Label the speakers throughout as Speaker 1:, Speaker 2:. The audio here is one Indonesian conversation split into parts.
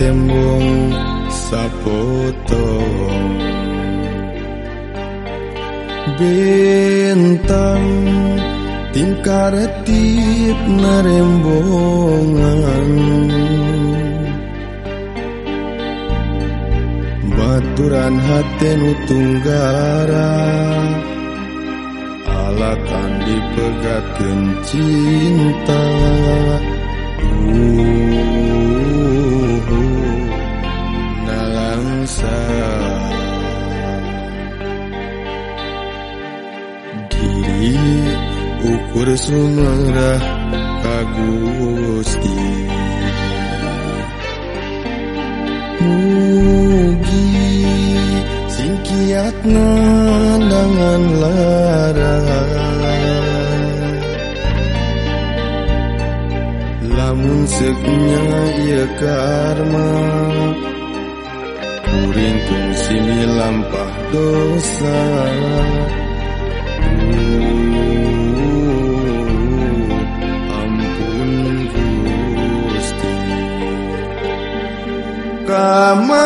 Speaker 1: tembung sapoto bintang tingkar tip narembongan. Baturan hatenu tunggara alatan dipegatkan cinta ukur sumerah kagusti. Mugi singkiat nandangan lara Lamun seknya ia karma. Puring simi lampah dosa. Kamana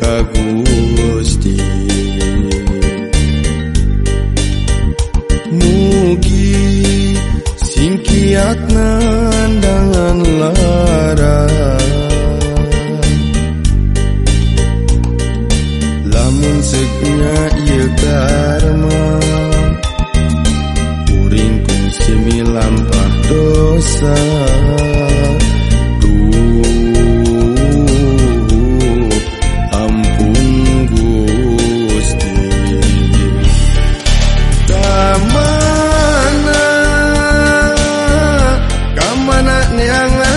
Speaker 1: kagusti mugi singkiat nandangan lara. Lamun seknya iya karma Uring simi lampah dosa nang